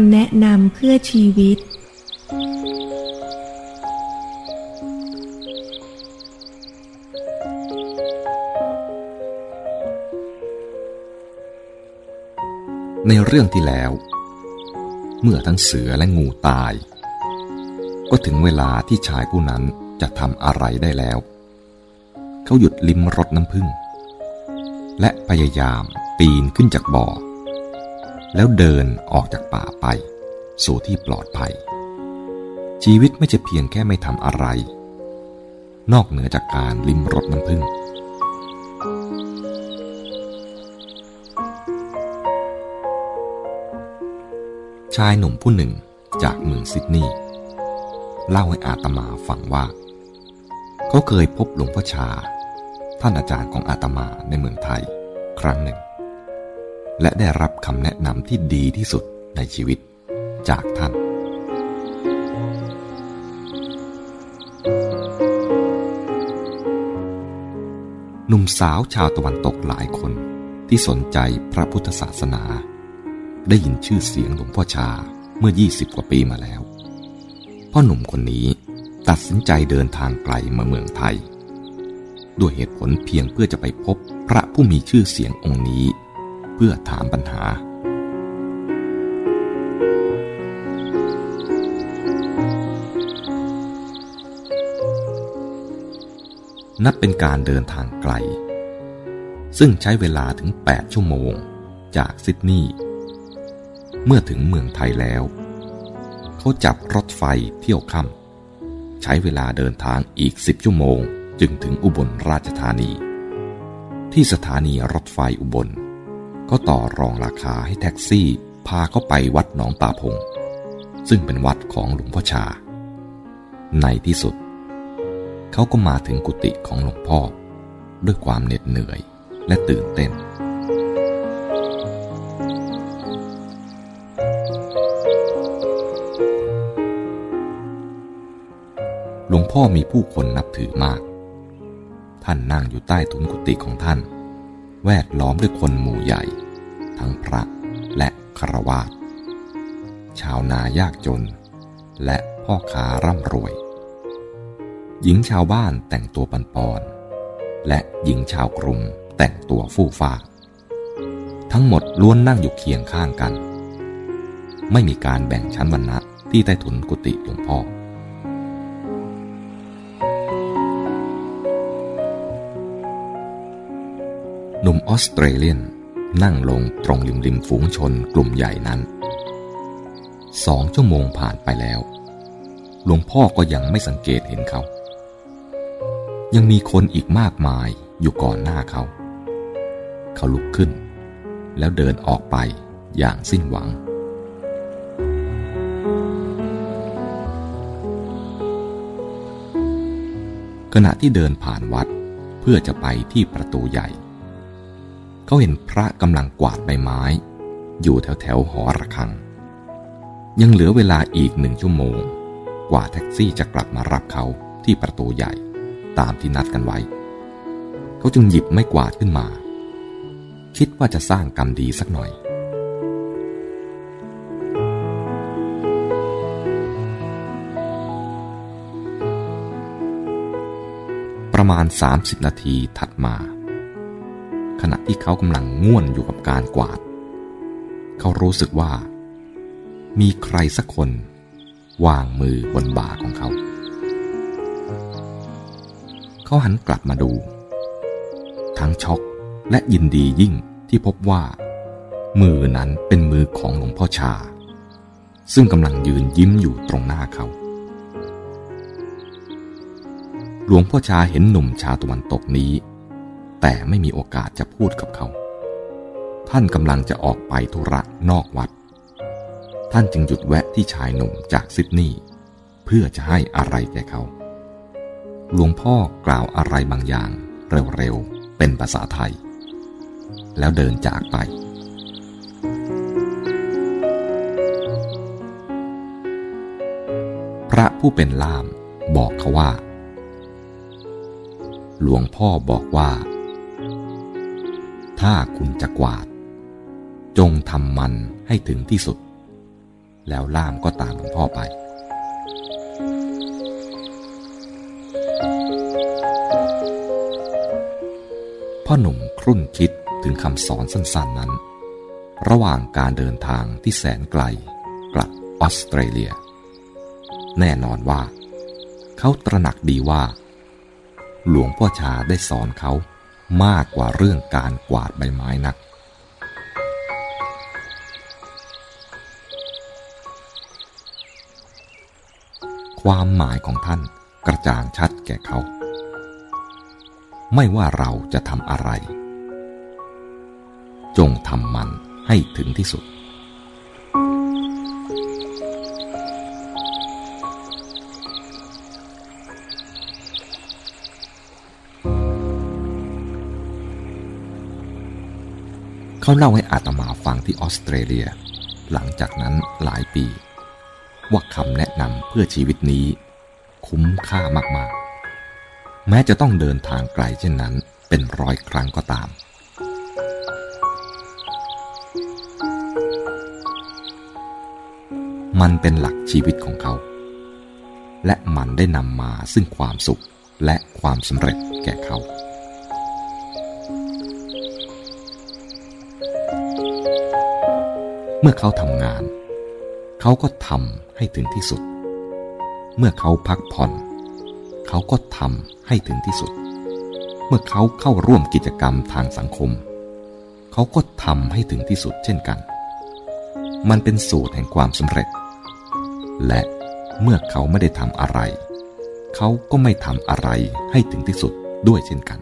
ำแนะนำเพื่อชีวิต ในเรื่องที่แล้ว เมื่อทั้งเสือและงูตาย ก็ถึงเวลาที่ชายผู้นั้นจะทำอะไรได้แล้ว เขาหยุดลิ้มรสน้ำผึ้งและพยายามปีนขึ้นจากบ่อ แล้วเดินออกจากป่าไป สู่ที่ปลอดภัย ชีวิตไม่จะเพียงแค่ไม่ทำอะไร นอกเหนือจากการลิ้มรสน้ำผึ้งชายหนุ่มผู้หนึ่งจากเมืองซิดนีย์เล่าให้อาตมาฟังว่า เขาเคยพบหลวงพ่อชา ท่านอาจารย์ของอาตมาในเมืองไทย ครั้งหนึ่ง และได้รับคำแนะนำที่ดีที่สุดในชีวิตจากท่าน หนุ่มสาวชาวตะวันตกหลายคนที่สนใจพระพุทธศาสนา ได้ยินชื่อเสียงหลวงพ่อชาเมื่อ 20 กว่าปีมาแล้ว พ่อหนุ่มคนนี้ตัดสินใจเดินทางไกลมาเมืองไทย ด้วยเหตุผลเพียงเพื่อจะไปพบพระผู้มีชื่อเสียงองค์นี้ พื่อถามปัญหา นับเป็นการเดินทางไกล ซึ่งใช้เวลาถึง 8 ชั่วโมงจากซิดนีย์เมื่อถึงเมืองไทยแล้ว เขาจับรถไฟเที่ยวค่ำใช้เวลาเดินทางอีก 10 ชั่วโมงจึงถึงอุบลราชธานี ที่สถานีรถไฟอุบล ก็ต่อรองราคาให้แท็กซี่ พาเขาไปวัดหนองตาพง ซึ่งเป็นวัดของหลวงพ่อชา ในที่สุด เขาก็มาถึงกุฏิของหลวงพ่อ ด้วยความเหน็ดเหนื่อยและตื่นเต้น หลวงพ่อมีผู้คนนับถือมาก ท่านนั่งอยู่ใต้ทุนกุฏิของท่าน แวดล้อมด้วยคนหมู่ใหญ่ ทั้งพระและคารวาสชาวนายากจน และพ่อค้าร่ำรวย หญิงชาวบ้านแต่งตัวปันปอน และหญิงชาวกรุงแต่งตัวฟู่ฟ้า ทั้งหมดล้วนนั่งอยู่เคียงข้างกัน ไม่มีการแบ่งชั้นวรรณะที่ใต้ถุนกุฏิหลวงพ่อ หนุ่มออสเตรเลียนนั่งลงตรงริมริมฝูงชนกลุ่มใหญ่นั้นสองชั่วโมงผ่านไปแล้ว หลวงพ่อก็ยังไม่สังเกตเห็นเขา ยังมีคนอีกมากมายอยู่ก่อนหน้าเขา เขาลุกขึ้น แล้วเดินออกไปอย่างสิ้นหวัง ขณะที่เดินผ่านวัดเพื่อจะไปที่ประตูใหญ่ เขาเห็นพระกำลังกวาดใบไม้ อยู่แถวแถวหอระฆัง ยังเหลือเวลาอีกหนึ่งชั่วโมง กว่าแท็กซี่จะกลับมารับเขาที่ประตูใหญ่ตามที่นัดกันไว้ เขาจึงหยิบไม้กวาดขึ้นมา คิดว่าจะสร้างกรรมดีสักหน่อยประมาณ 30 นาทีถัดมา ขณะที่เขากำลังง่วนอยู่กับการกวาด เขารู้สึกว่า มีใครสักคน วางมือบนบ่าของเขา เขาหันกลับมาดู ทั้งช็อกและยินดียิ่งที่พบว่า มือนั้นเป็นมือของหลวงพ่อชา ซึ่งกำลังยืนยิ้มอยู่ตรงหน้าเขาหลวงพ่อชาเห็นหนุ่มชาตะวันตกนี้ แต่ไม่มีโอกาสจะพูดกับเขา ท่านกำลังจะออกไปธุระนอกวัด ท่านจึงหยุดแวะที่ชายหนุ่มจากซิดนีย์เพื่อจะให้อะไรแก่เขา หลวงพ่อกล่าวอะไรบางอย่างเร็วๆ เป็นภาษาไทย แล้วเดินจากไป พระผู้เป็นล่ามบอกเขาว่า หลวงพ่อบอกว่า ถ้าคุณจะกวาด จงทำมันให้ถึงที่สุด แล้วล่ามก็ตามหลวงพ่อไป พ่อหนุ่มครุ่นคิดถึงคำสอนสั้นๆนั้น ระหว่างการเดินทางที่แสนไกลกลับออสเตรเลีย แน่นอนว่า เขาตระหนักดีว่า หลวงพ่อชาได้สอนเขา มากกว่าเรื่องการกวาดใบไม้นัก ความหมายของท่านกระจ่างชัดแก่เขา ไม่ว่าเราจะทำอะไร จงทำมันให้ถึงที่สุด เขาเล่าให้อาตมาฟังที่ออสเตรเลีย หลังจากนั้นหลายปี ว่าคำแนะนำเพื่อชีวิตนี้ คุ้มค่ามากๆ แม้จะต้องเดินทางไกลเช่นนั้นเป็นร้อยครั้งก็ตาม มันเป็นหลักชีวิตของเขา และมันได้นำมาซึ่งความสุขและความสำเร็จแก่เขา เมื่อเขาทำงาน เขาก็ทำให้ถึงที่สุด เมื่อเขาพักผ่อน เขาก็ทำให้ถึงที่สุด เมื่อเขาเข้าร่วมกิจกรรมทางสังคม เขาก็ทำให้ถึงที่สุดเช่นกัน มันเป็นสูตรแห่งความสำเร็จ และเมื่อเขาไม่ได้ทำอะไร เขาก็ไม่ทำอะไรให้ถึงที่สุดด้วยเช่นกัน